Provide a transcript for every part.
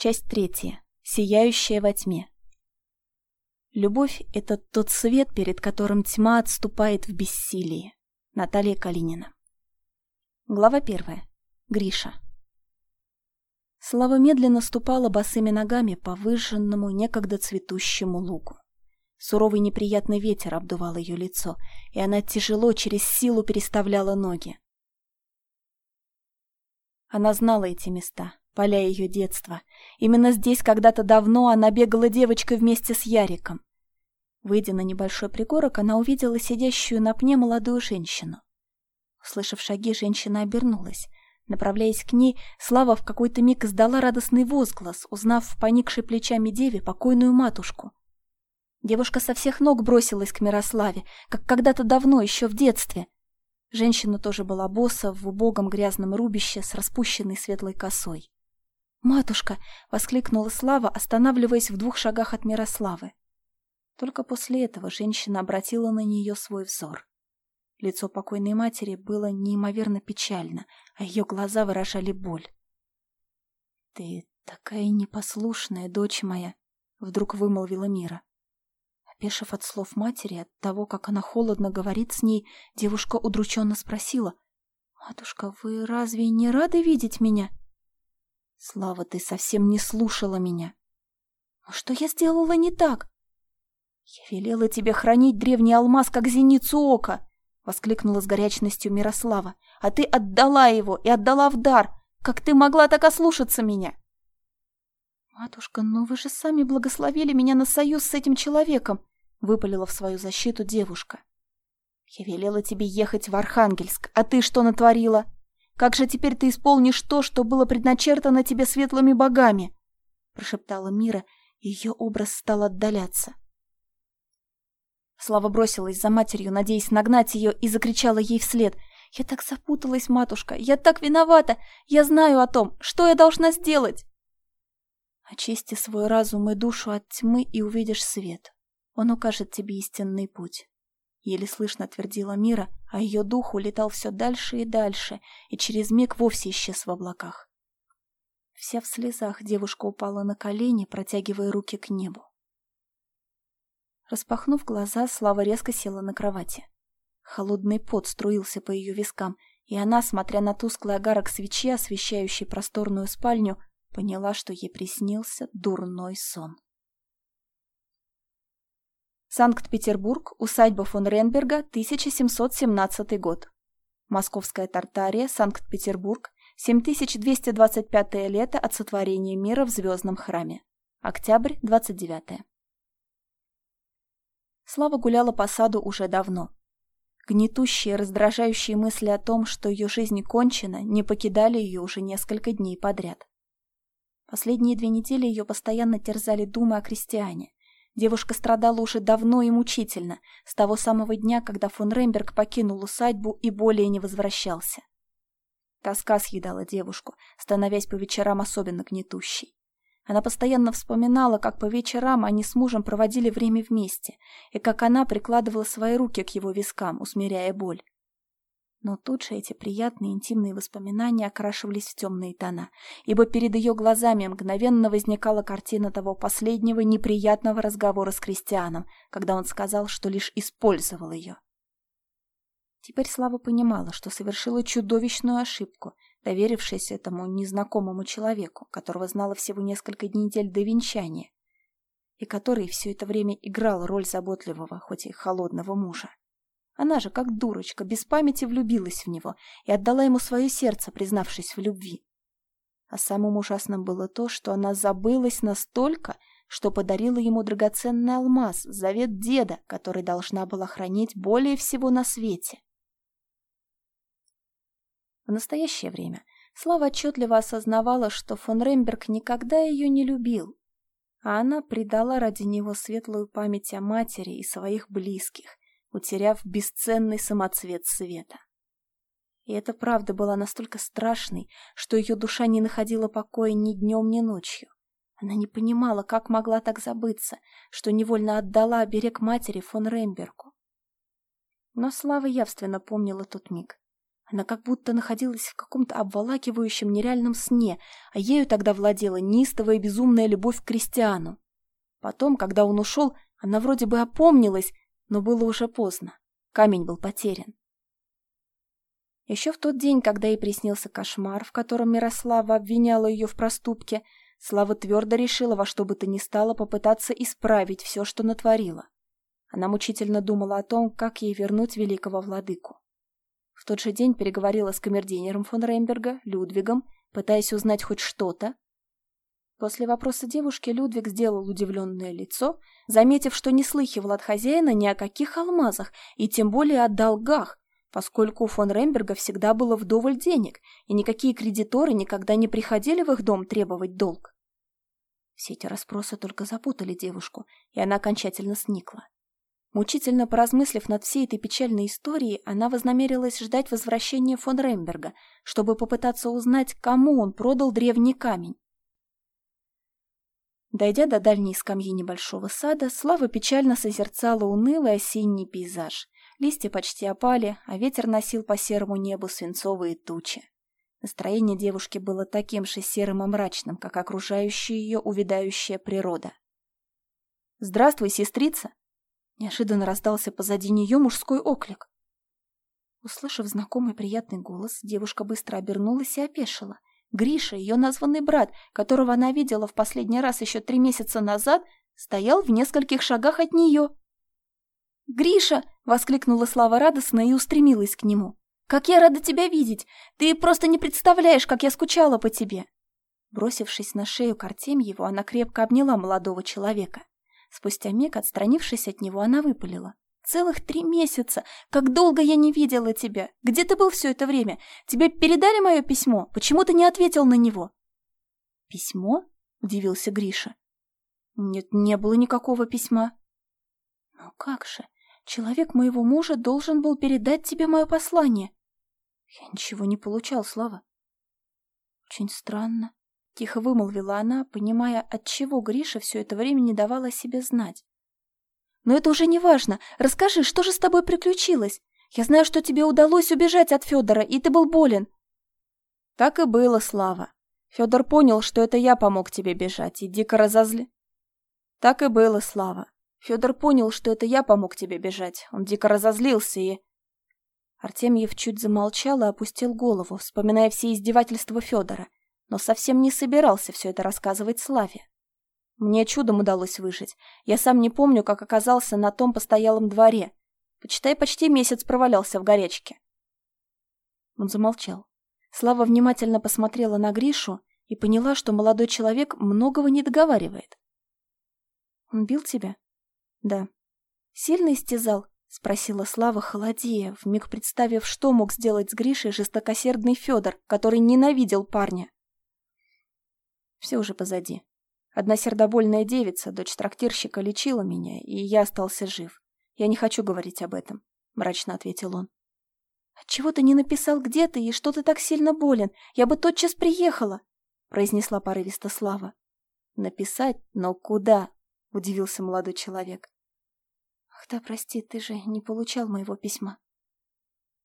Часть третья. Сияющая во тьме. Любовь — это тот свет, перед которым тьма отступает в бессилии. Наталья Калинина. Глава первая. Гриша. Слава медленно ступала босыми ногами по выжженному, некогда цветущему лугу. Суровый неприятный ветер обдувал ее лицо, и она тяжело через силу переставляла ноги. Она знала эти места, поля ее детства. Именно здесь когда-то давно она бегала девочкой вместе с Яриком. Выйдя на небольшой пригорок, она увидела сидящую на пне молодую женщину. Услышав шаги, женщина обернулась. Направляясь к ней, Слава в какой-то миг издала радостный возглас, узнав в поникшей плечами деве покойную матушку. Девушка со всех ног бросилась к Мирославе, как когда-то давно, еще в детстве. Женщина тоже была боса в убогом грязном рубище с распущенной светлой косой. «Матушка!» — воскликнула Слава, останавливаясь в двух шагах от Мирославы. Только после этого женщина обратила на нее свой взор. Лицо покойной матери было неимоверно печально, а ее глаза выражали боль. «Ты такая непослушная, дочь моя!» — вдруг вымолвила Мира. Опешив от слов матери, от того, как она холодно говорит с ней, девушка удрученно спросила. «Матушка, вы разве не рады видеть меня?» «Слава, ты совсем не слушала меня». «Но что я сделала не так?» «Я велела тебе хранить древний алмаз, как зеницу ока!» — воскликнула с горячностью Мирослава. «А ты отдала его и отдала в дар! Как ты могла так ослушаться меня?» «Матушка, ну вы же сами благословили меня на союз с этим человеком!» — выпалила в свою защиту девушка. «Я велела тебе ехать в Архангельск, а ты что натворила? Как же теперь ты исполнишь то, что было предначертано тебе светлыми богами?» — прошептала Мира, и ее образ стал отдаляться. Слава бросилась за матерью, надеясь нагнать ее, и закричала ей вслед. «Я так запуталась, матушка! Я так виновата! Я знаю о том! Что я должна сделать?» Очисти свой разум и душу от тьмы и увидишь свет. Он укажет тебе истинный путь. Еле слышно твердила Мира, а ее дух улетал все дальше и дальше, и через миг вовсе исчез в облаках. Вся в слезах девушка упала на колени, протягивая руки к небу. Распахнув глаза, Слава резко села на кровати. Холодный пот струился по ее вискам, и она, смотря на тусклый огарок свечи, освещающий просторную спальню, поняла, что ей приснился дурной сон. Санкт-Петербург, усадьба фон Ренберга, 1717 год. Московская Тартария, Санкт-Петербург, 7225 лето от сотворения мира в Звездном храме. Октябрь, 29 Слава гуляла по саду уже давно. Гнетущие, раздражающие мысли о том, что ее жизнь кончена, не покидали ее уже несколько дней подряд. Последние две недели ее постоянно терзали думы о крестьяне. Девушка страдала уже давно и мучительно, с того самого дня, когда фон Ремберг покинул усадьбу и более не возвращался. Тоска съедала девушку, становясь по вечерам особенно гнетущей. Она постоянно вспоминала, как по вечерам они с мужем проводили время вместе, и как она прикладывала свои руки к его вискам, усмиряя боль. Но тут же эти приятные интимные воспоминания окрашивались в темные тона, ибо перед ее глазами мгновенно возникала картина того последнего неприятного разговора с Кристианом, когда он сказал, что лишь использовал ее. Теперь Слава понимала, что совершила чудовищную ошибку, доверившись этому незнакомому человеку, которого знала всего несколько недель до венчания, и который все это время играл роль заботливого, хоть и холодного мужа. Она же, как дурочка, без памяти влюбилась в него и отдала ему свое сердце, признавшись в любви. А самым ужасным было то, что она забылась настолько, что подарила ему драгоценный алмаз, завет деда, который должна была хранить более всего на свете. В настоящее время Слава отчетливо осознавала, что фон Ремберг никогда ее не любил, а она предала ради него светлую память о матери и своих близких, утеряв бесценный самоцвет света. И эта правда была настолько страшной, что ее душа не находила покоя ни днем, ни ночью. Она не понимала, как могла так забыться, что невольно отдала берег матери фон Рембергу. Но Слава явственно помнила тот миг. Она как будто находилась в каком-то обволакивающем нереальном сне, а ею тогда владела неистовая безумная любовь к Кристиану. Потом, когда он ушел, она вроде бы опомнилась, но было уже поздно. Камень был потерян. Еще в тот день, когда ей приснился кошмар, в котором Мирослава обвиняла ее в проступке, Слава твердо решила во что бы то ни стало попытаться исправить все, что натворила. Она мучительно думала о том, как ей вернуть великого владыку. В тот же день переговорила с камердинером фон Рейнберга, Людвигом, пытаясь узнать хоть что-то. После вопроса девушки Людвиг сделал удивленное лицо, заметив, что не слыхивал от хозяина ни о каких алмазах и тем более о долгах, поскольку у фон Ремберга всегда было вдоволь денег, и никакие кредиторы никогда не приходили в их дом требовать долг. Все эти расспросы только запутали девушку, и она окончательно сникла. Мучительно поразмыслив над всей этой печальной историей, она вознамерилась ждать возвращения фон Ремберга, чтобы попытаться узнать, кому он продал древний камень. Дойдя до дальней скамьи небольшого сада, Слава печально созерцала унылый осенний пейзаж. Листья почти опали, а ветер носил по серому небу свинцовые тучи. Настроение девушки было таким же серым и мрачным, как окружающая ее увядающая природа. «Здравствуй, сестрица!» Неожиданно раздался позади нее мужской оклик. Услышав знакомый приятный голос, девушка быстро обернулась и опешила. Гриша, ее названный брат, которого она видела в последний раз еще три месяца назад, стоял в нескольких шагах от нее. «Гриша!» — воскликнула Слава радостно и устремилась к нему. «Как я рада тебя видеть! Ты просто не представляешь, как я скучала по тебе!» Бросившись на шею к Артемьеву, она крепко обняла молодого человека. Спустя миг, отстранившись от него, она выпалила. «Целых три месяца! Как долго я не видела тебя! Где ты был все это время? Тебе передали мое письмо? Почему ты не ответил на него?» «Письмо?» — удивился Гриша. «Нет, не было никакого письма». «Ну как же? Человек моего мужа должен был передать тебе мое послание». «Я ничего не получал, Слава». «Очень странно. Тихо вымолвила она, понимая, от чего Гриша все это время не давала себе знать. «Но это уже не важно. Расскажи, что же с тобой приключилось? Я знаю, что тебе удалось убежать от Федора, и ты был болен». Так и было, Слава. Федор понял, что это я помог тебе бежать, и дико разозли. Так и было, Слава. Федор понял, что это я помог тебе бежать. Он дико разозлился и... Артемьев чуть замолчал и опустил голову, вспоминая все издевательства Федора но совсем не собирался все это рассказывать Славе. Мне чудом удалось выжить. Я сам не помню, как оказался на том постоялом дворе. Почитай, почти месяц провалялся в горячке. Он замолчал. Слава внимательно посмотрела на Гришу и поняла, что молодой человек многого не договаривает. «Он бил тебя?» «Да». «Сильно истязал?» — спросила Слава, холодея, вмиг представив, что мог сделать с Гришей жестокосердный Федор, который ненавидел парня. Все уже позади. Одна сердобольная девица, дочь трактирщика, лечила меня, и я остался жив. Я не хочу говорить об этом, — мрачно ответил он. «Отчего ты не написал, где ты и что ты так сильно болен? Я бы тотчас приехала!» — произнесла порывисто Слава. «Написать? Но куда?» — удивился молодой человек. «Ах да, прости, ты же не получал моего письма».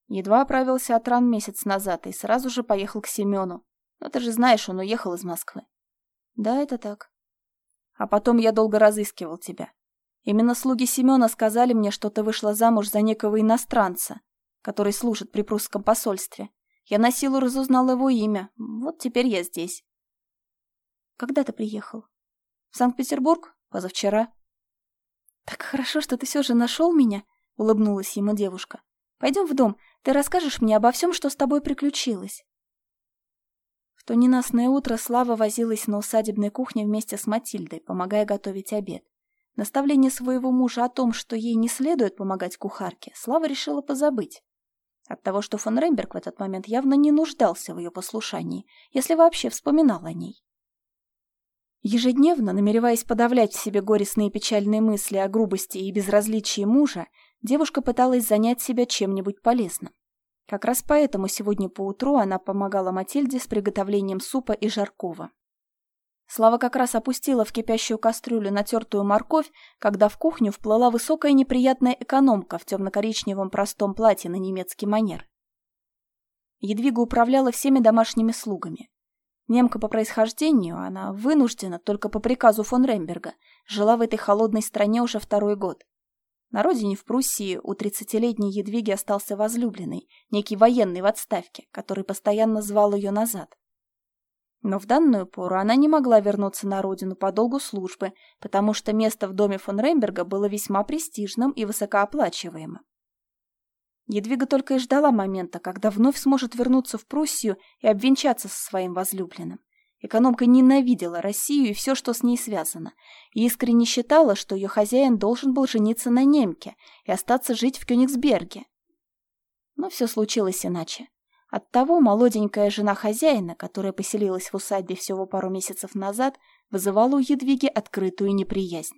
Едва оправился от ран месяц назад и сразу же поехал к Семену. Но ты же знаешь, он уехал из Москвы. Да, это так. А потом я долго разыскивал тебя. Именно слуги Семена сказали мне, что ты вышла замуж за некого иностранца, который служит при прусском посольстве. Я на силу разузнал его имя. Вот теперь я здесь. Когда ты приехал? В Санкт-Петербург? Позавчера. Так хорошо, что ты все же нашел меня, улыбнулась ему девушка. Пойдем в дом, ты расскажешь мне обо всем, что с тобой приключилось. В то ненастное утро Слава возилась на усадебной кухне вместе с Матильдой, помогая готовить обед. Наставление своего мужа о том, что ей не следует помогать кухарке, Слава решила позабыть. От того, что фон Ремберг в этот момент явно не нуждался в ее послушании, если вообще вспоминал о ней. Ежедневно, намереваясь подавлять в себе горестные печальные мысли о грубости и безразличии мужа, девушка пыталась занять себя чем-нибудь полезным. Как раз поэтому сегодня поутру она помогала Матильде с приготовлением супа и жаркого. Слава как раз опустила в кипящую кастрюлю натертую морковь, когда в кухню вплыла высокая неприятная экономка в темно-коричневом простом платье на немецкий манер. Едвига управляла всеми домашними слугами. Немка по происхождению, она вынуждена, только по приказу фон Ремберга, жила в этой холодной стране уже второй год. На родине в Пруссии у тридцатилетней Едвиги остался возлюбленный, некий военный в отставке, который постоянно звал ее назад. Но в данную пору она не могла вернуться на родину по долгу службы, потому что место в доме фон Ремберга было весьма престижным и высокооплачиваемым. Едвига только и ждала момента, когда вновь сможет вернуться в Пруссию и обвенчаться со своим возлюбленным. Экономка ненавидела Россию и все, что с ней связано, и искренне считала, что ее хозяин должен был жениться на немке и остаться жить в Кёнигсберге. Но все случилось иначе. Оттого молоденькая жена хозяина, которая поселилась в усадьбе всего пару месяцев назад, вызывала у Едвиги открытую неприязнь.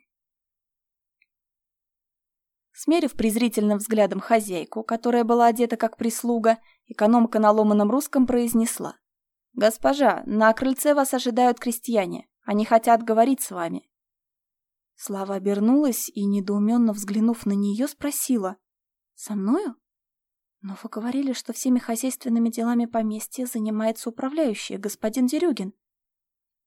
Смерив презрительным взглядом хозяйку, которая была одета как прислуга, экономка на ломаном русском произнесла. «Госпожа, на крыльце вас ожидают крестьяне. Они хотят говорить с вами». Слава обернулась и, недоуменно взглянув на нее, спросила. «Со мною?» «Но вы говорили, что всеми хозяйственными делами поместья занимается управляющий, господин Дерюгин».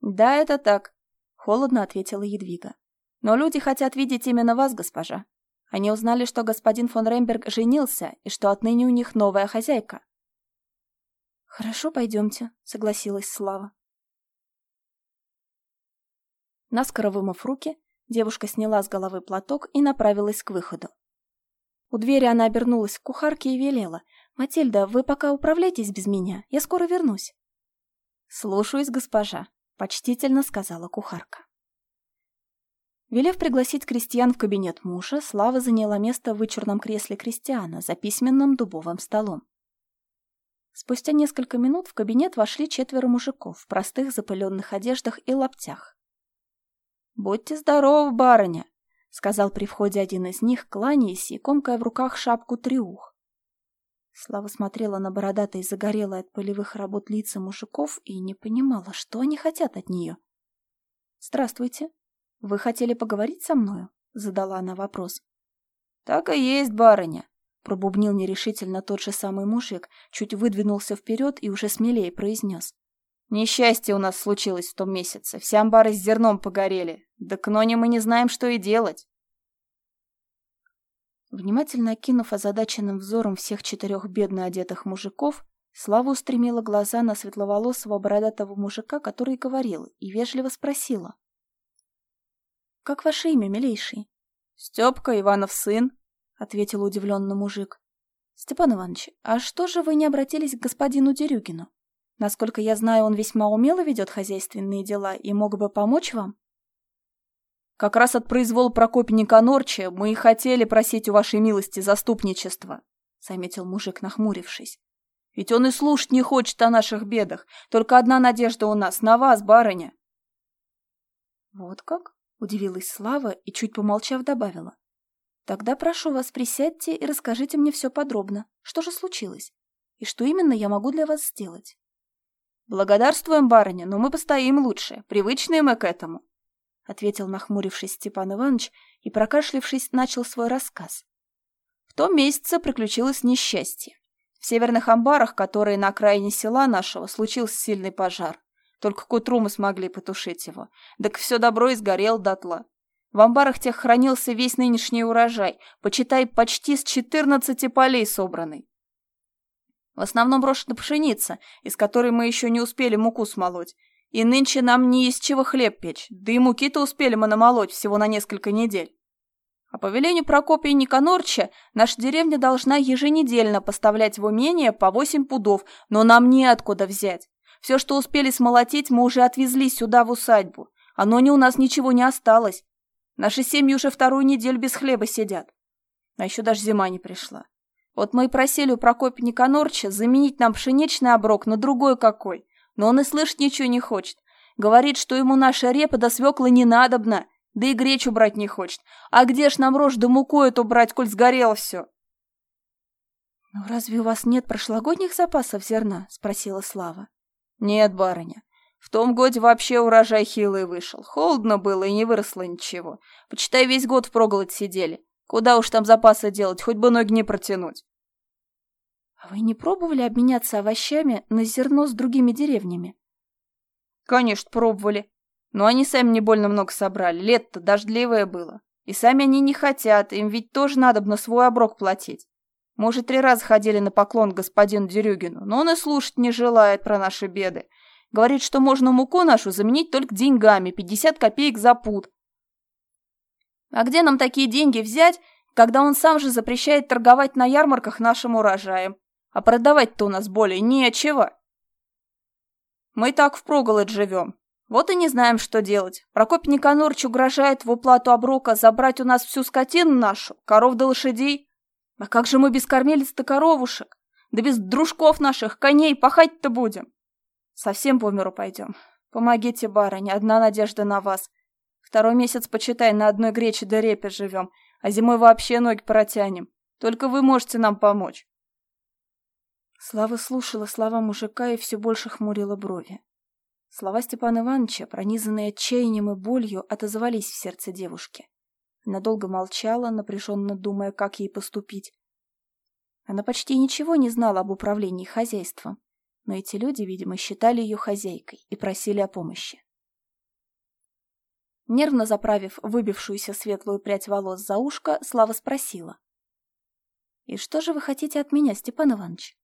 «Да, это так», — холодно ответила Едвига. «Но люди хотят видеть именно вас, госпожа. Они узнали, что господин фон Ремберг женился и что отныне у них новая хозяйка». «Хорошо, пойдемте», — согласилась Слава. Наскоро вымыв руки, девушка сняла с головы платок и направилась к выходу. У двери она обернулась к кухарке и велела. «Матильда, вы пока управляйтесь без меня, я скоро вернусь». «Слушаюсь, госпожа», — почтительно сказала кухарка. Велев пригласить крестьян в кабинет мужа, Слава заняла место в вычурном кресле крестьяна за письменным дубовым столом. Спустя несколько минут в кабинет вошли четверо мужиков в простых запыленных одеждах и лаптях. «Будьте здоровы, барыня!» — сказал при входе один из них, кланяясь и комкая в руках шапку триух. Слава смотрела на бородатые загорелые от полевых работ лица мужиков и не понимала, что они хотят от нее. «Здравствуйте. Вы хотели поговорить со мною?» — задала она вопрос. «Так и есть, барыня», — пробубнил нерешительно тот же самый мужик, чуть выдвинулся вперед и уже смелее произнес. Несчастье у нас случилось в том месяце. Все амбары с зерном погорели. Да к ноне мы не знаем, что и делать. Внимательно окинув озадаченным взором всех четырех бедно одетых мужиков, Слава устремила глаза на светловолосого бородатого мужика, который говорил, и вежливо спросила. «Как ваше имя, милейший?» «Степка, Иванов сын», — ответил удивленно мужик. «Степан Иванович, а что же вы не обратились к господину Дерюгину?» Насколько я знаю, он весьма умело ведет хозяйственные дела и мог бы помочь вам. Как раз от произвола Прокопенника Норча мы и хотели просить у вашей милости заступничества, — заметил мужик, нахмурившись. Ведь он и слушать не хочет о наших бедах. Только одна надежда у нас — на вас, барыня. Вот как? — удивилась Слава и, чуть помолчав, добавила. Тогда прошу вас, присядьте и расскажите мне все подробно. Что же случилось? И что именно я могу для вас сделать? «Благодарствуем, барыня, но мы постоим лучше, привычные мы к этому», — ответил нахмурившись Степан Иванович и, прокашлившись, начал свой рассказ. В том месяце приключилось несчастье. В северных амбарах, которые на окраине села нашего, случился сильный пожар. Только к утру мы смогли потушить его. Так все добро изгорел дотла. В амбарах тех хранился весь нынешний урожай, почитай, почти с четырнадцати полей собранный. В основном брошена пшеница, из которой мы еще не успели муку смолоть. И нынче нам не из чего хлеб печь, да и муки-то успели мы намолоть всего на несколько недель. А по велению Прокопия Никонорча наша деревня должна еженедельно поставлять в умение по восемь пудов, но нам неоткуда взять. Все, что успели смолотить, мы уже отвезли сюда, в усадьбу. А но не у нас ничего не осталось. Наши семьи уже вторую неделю без хлеба сидят. А еще даже зима не пришла. Вот мы и просили у Прокопия Никонорча заменить нам пшеничный оброк на другой какой, но он и слышать ничего не хочет. Говорит, что ему наша репа до свекла не надобна, да и гречу брать не хочет. А где ж нам рожь да муку эту брать, коль сгорело все? «Ну разве у вас нет прошлогодних запасов зерна?» — спросила Слава. «Нет, барыня. В том годе вообще урожай хилый вышел. Холодно было и не выросло ничего. Почитай, весь год впроголодь сидели. Куда уж там запасы делать, хоть бы ноги не протянуть. А вы не пробовали обменяться овощами на зерно с другими деревнями? Конечно, пробовали. Но они сами не больно много собрали. Лето-то дождливое было. И сами они не хотят, им ведь тоже надо бы на свой оброк платить. Может, три раза ходили на поклон господину Дерюгину, но он и слушать не желает про наши беды. Говорит, что можно муку нашу заменить только деньгами, 50 копеек за пуд. А где нам такие деньги взять, когда он сам же запрещает торговать на ярмарках нашим урожаем? А продавать-то у нас более нечего. Мы так впроголодь живем. Вот и не знаем, что делать. Прокопий Никанорч угрожает в уплату оброка забрать у нас всю скотину нашу, коров да лошадей. А как же мы без кормилец-то коровушек? Да без дружков наших, коней, пахать-то будем. Совсем по миру пойдем. Помогите, барыня, одна надежда на вас. Второй месяц, почитай, на одной грече да репе живем, а зимой вообще ноги протянем. Только вы можете нам помочь. Слава слушала слова мужика и все больше хмурила брови. Слова Степана Ивановича, пронизанные отчаянием и болью, отозвались в сердце девушки. Она долго молчала, напряженно думая, как ей поступить. Она почти ничего не знала об управлении хозяйством, но эти люди, видимо, считали ее хозяйкой и просили о помощи. Нервно заправив выбившуюся светлую прядь волос за ушко, Слава спросила. «И что же вы хотите от меня, Степан Иванович?»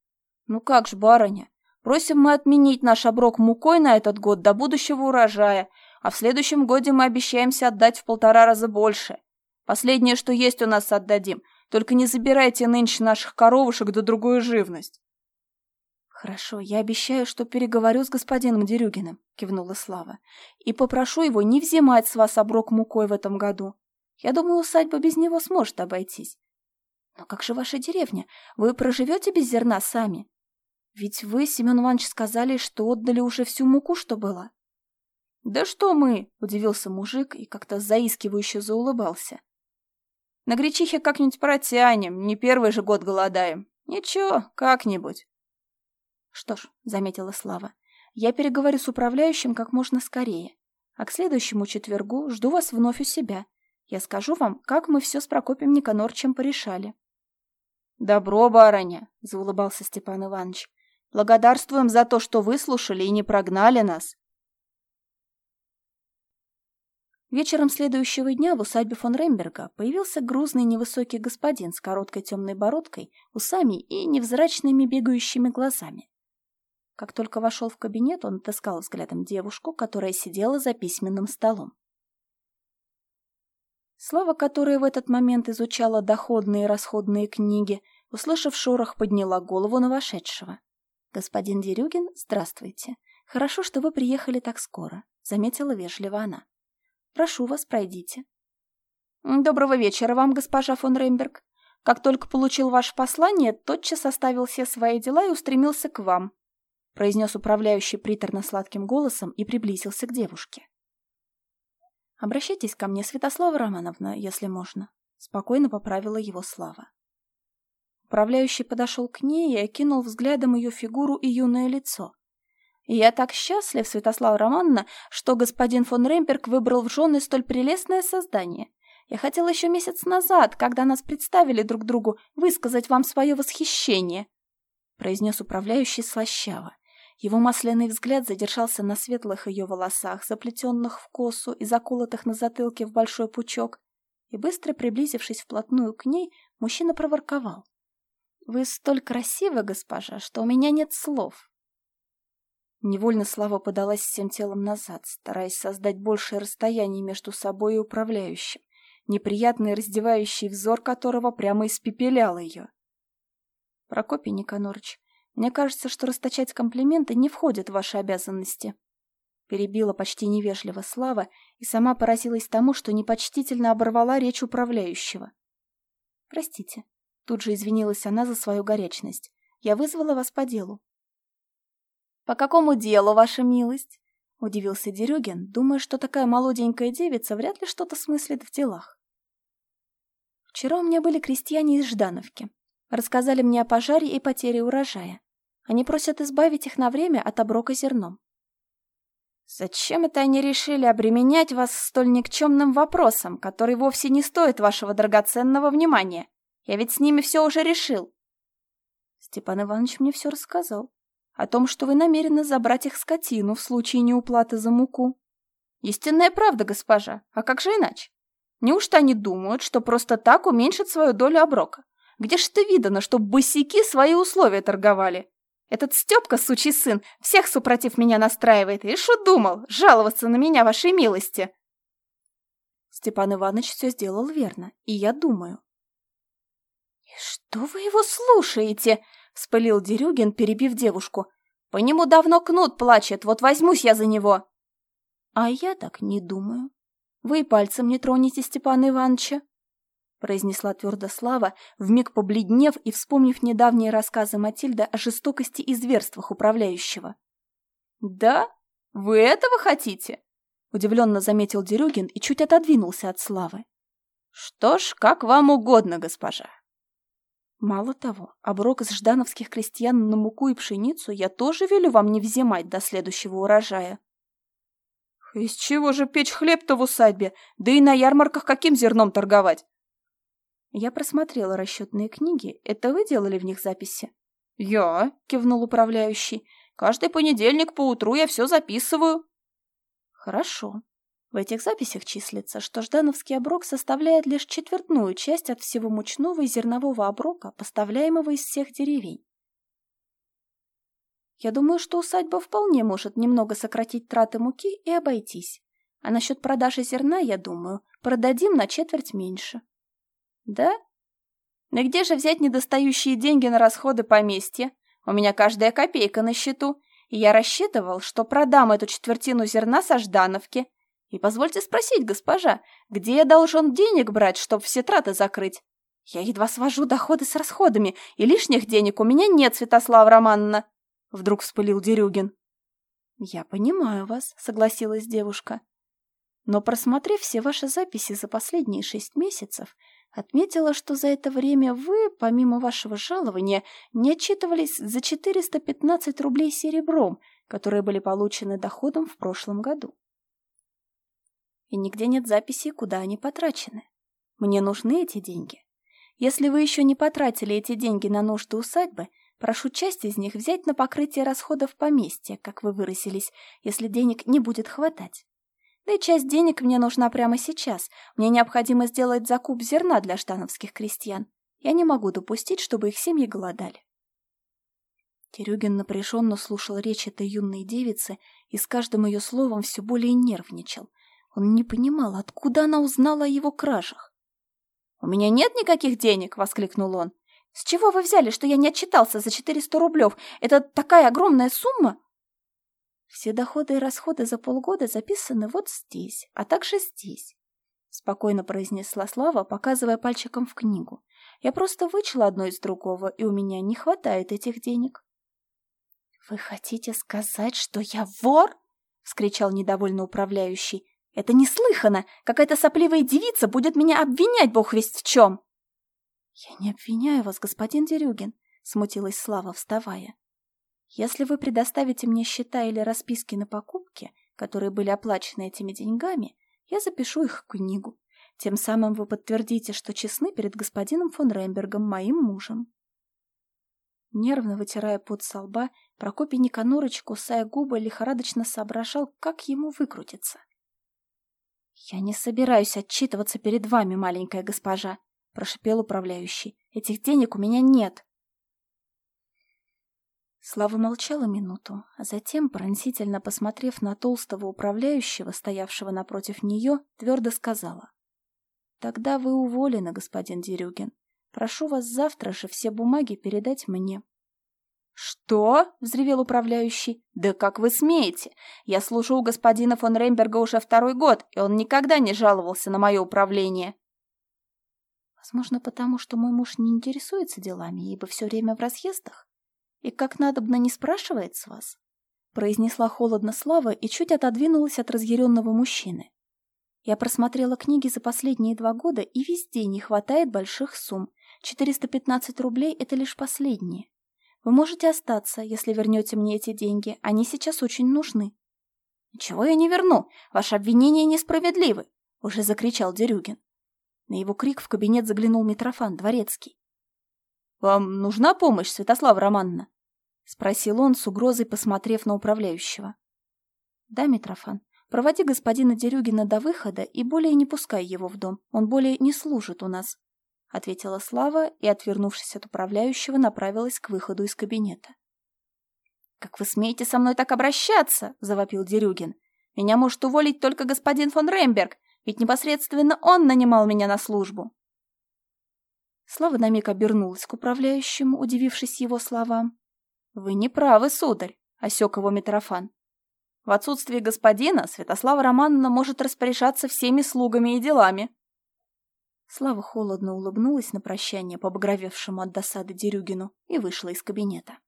«Ну как ж, барыня, просим мы отменить наш оброк мукой на этот год до будущего урожая, а в следующем годе мы обещаемся отдать в полтора раза больше. Последнее, что есть у нас, отдадим. Только не забирайте нынче наших коровушек да другую живность». «Хорошо, я обещаю, что переговорю с господином Дерюгиным», — кивнула Слава, «и попрошу его не взимать с вас оброк мукой в этом году. Я думаю, усадьба без него сможет обойтись. Но как же ваша деревня? Вы проживете без зерна сами?» Ведь вы, Семен Иванович, сказали, что отдали уже всю муку, что было. Да что мы, удивился мужик и как-то заискивающе заулыбался. На гречихе как-нибудь протянем, не первый же год голодаем. Ничего, как-нибудь. Что ж, заметила Слава, я переговорю с управляющим как можно скорее. А к следующему четвергу жду вас вновь у себя. Я скажу вам, как мы все с Прокопием Никонорчем порешали. «Добро, барыня!» — заулыбался Степан Иванович. Благодарствуем за то, что выслушали и не прогнали нас. Вечером следующего дня в усадьбе фон Ремберга появился грузный невысокий господин с короткой темной бородкой, усами и невзрачными бегающими глазами. Как только вошел в кабинет, он отыскал взглядом девушку, которая сидела за письменным столом. Слава, которая в этот момент изучала доходные и расходные книги, услышав шорох, подняла голову на вошедшего. «Господин Дерюгин, здравствуйте. Хорошо, что вы приехали так скоро», — заметила вежливо она. «Прошу вас, пройдите». «Доброго вечера вам, госпожа фон Ремберг. Как только получил ваше послание, тотчас оставил все свои дела и устремился к вам», — произнес управляющий приторно-сладким голосом и приблизился к девушке. «Обращайтесь ко мне, Святослава Романовна, если можно», — спокойно поправила его Слава. Управляющий подошел к ней и окинул взглядом ее фигуру и юное лицо. «Я так счастлив, Святослава Романовна, что господин фон Ремберг выбрал в жены столь прелестное создание. Я хотел еще месяц назад, когда нас представили друг другу, высказать вам свое восхищение», — произнес управляющий слащаво. Его масляный взгляд задержался на светлых ее волосах, заплетенных в косу и заколотых на затылке в большой пучок, и, быстро приблизившись вплотную к ней, мужчина проворковал. Вы столь красивы, госпожа, что у меня нет слов. Невольно Слава подалась всем телом назад, стараясь создать большее расстояние между собой и управляющим, неприятный раздевающий взор которого прямо испепелял ее. Прокопий Никонорыч, мне кажется, что расточать комплименты не входит в ваши обязанности. Перебила почти невежливо Слава и сама поразилась тому, что непочтительно оборвала речь управляющего. Простите, Тут же извинилась она за свою горячность. «Я вызвала вас по делу». «По какому делу, ваша милость?» — удивился Дерюгин, думая, что такая молоденькая девица вряд ли что-то смыслит в делах. «Вчера у меня были крестьяне из Ждановки. Рассказали мне о пожаре и потере урожая. Они просят избавить их на время от оброка зерном. Зачем это они решили обременять вас столь никчемным вопросом, который вовсе не стоит вашего драгоценного внимания? Я ведь с ними все уже решил. Степан Иванович мне все рассказал. О том, что вы намерены забрать их скотину в случае неуплаты за муку. Истинная правда, госпожа. А как же иначе? Неужто они думают, что просто так уменьшат свою долю оброка? Где ж ты видано, что босики свои условия торговали? Этот Степка, сучий сын, всех супротив меня настраивает. И что думал? Жаловаться на меня, вашей милости. Степан Иванович все сделал верно, и я думаю. «И что вы его слушаете?» — вспылил Дерюгин, перебив девушку. «По нему давно кнут плачет, вот возьмусь я за него». «А я так не думаю. Вы пальцем не тронете Степана Ивановича», — произнесла твердо Слава, вмиг побледнев и вспомнив недавние рассказы Матильды о жестокости и зверствах управляющего. «Да? Вы этого хотите?» — удивленно заметил Дерюгин и чуть отодвинулся от Славы. «Что ж, как вам угодно, госпожа». Мало того, оброк из ждановских крестьян на муку и пшеницу я тоже велю вам не взимать до следующего урожая. Из чего же печь хлеб-то в усадьбе? Да и на ярмарках каким зерном торговать? Я просмотрела расчетные книги. Это вы делали в них записи? Я, кивнул управляющий. Каждый понедельник по утру я все записываю. Хорошо. В этих записях числится, что ждановский оброк составляет лишь четвертную часть от всего мучного и зернового оброка, поставляемого из всех деревень. Я думаю, что усадьба вполне может немного сократить траты муки и обойтись. А насчет продажи зерна, я думаю, продадим на четверть меньше. Да? Но где же взять недостающие деньги на расходы поместья? У меня каждая копейка на счету, и я рассчитывал, что продам эту четвертину зерна со Ждановки, и позвольте спросить, госпожа, где я должен денег брать, чтобы все траты закрыть? Я едва свожу доходы с расходами, и лишних денег у меня нет, Святослава Романовна. Вдруг вспылил Дерюгин. Я понимаю вас, согласилась девушка. Но просмотрев все ваши записи за последние шесть месяцев, отметила, что за это время вы, помимо вашего жалования, не отчитывались за 415 рублей серебром, которые были получены доходом в прошлом году и нигде нет записи, куда они потрачены. Мне нужны эти деньги. Если вы еще не потратили эти деньги на нужды усадьбы, прошу часть из них взять на покрытие расходов поместья, как вы выразились, если денег не будет хватать. Да и часть денег мне нужна прямо сейчас. Мне необходимо сделать закуп зерна для штановских крестьян. Я не могу допустить, чтобы их семьи голодали. Терюгин напряженно слушал речь этой юной девицы и с каждым ее словом все более нервничал, он не понимал, откуда она узнала о его кражах. «У меня нет никаких денег!» — воскликнул он. «С чего вы взяли, что я не отчитался за 400 рублев? Это такая огромная сумма!» «Все доходы и расходы за полгода записаны вот здесь, а также здесь», — спокойно произнесла Слава, показывая пальчиком в книгу. «Я просто вычла одно из другого, и у меня не хватает этих денег». «Вы хотите сказать, что я вор?» — вскричал недовольно управляющий. Это неслыханно! Какая-то сопливая девица будет меня обвинять бог весть в чем!» «Я не обвиняю вас, господин Дерюгин», — смутилась Слава, вставая. «Если вы предоставите мне счета или расписки на покупки, которые были оплачены этими деньгами, я запишу их в книгу. Тем самым вы подтвердите, что честны перед господином фон Рембергом, моим мужем». Нервно вытирая пот со лба, Прокопий Никонорович, кусая губы, лихорадочно соображал, как ему выкрутиться. «Я не собираюсь отчитываться перед вами, маленькая госпожа», — прошипел управляющий. «Этих денег у меня нет». Слава молчала минуту, а затем, пронзительно посмотрев на толстого управляющего, стоявшего напротив нее, твердо сказала. «Тогда вы уволены, господин Дерюгин. Прошу вас завтра же все бумаги передать мне». «Что?» — взревел управляющий. «Да как вы смеете? Я служу у господина фон Ремберга уже второй год, и он никогда не жаловался на мое управление». «Возможно, потому что мой муж не интересуется делами, ибо все время в разъездах. И как надобно не спрашивает с вас?» произнесла холодно Слава и чуть отодвинулась от разъяренного мужчины. Я просмотрела книги за последние два года, и везде не хватает больших сумм. 415 рублей — это лишь последние. Вы можете остаться, если вернете мне эти деньги. Они сейчас очень нужны. Ничего я не верну. Ваши обвинения несправедливы, уже закричал Дерюгин. На его крик в кабинет заглянул Митрофан Дворецкий. «Вам нужна помощь, Святослава Романовна?» — спросил он с угрозой, посмотрев на управляющего. «Да, Митрофан, проводи господина Дерюгина до выхода и более не пускай его в дом. Он более не служит у нас», — ответила Слава и, отвернувшись от управляющего, направилась к выходу из кабинета. «Как вы смеете со мной так обращаться?» — завопил Дерюгин. «Меня может уволить только господин фон Ремберг, ведь непосредственно он нанимал меня на службу». Слава на миг обернулась к управляющему, удивившись его словам. «Вы не правы, сударь», — осек его Митрофан. «В отсутствие господина Святослава Романовна может распоряжаться всеми слугами и делами». Слава холодно улыбнулась на прощание побагровевшему от досады Дерюгину и вышла из кабинета.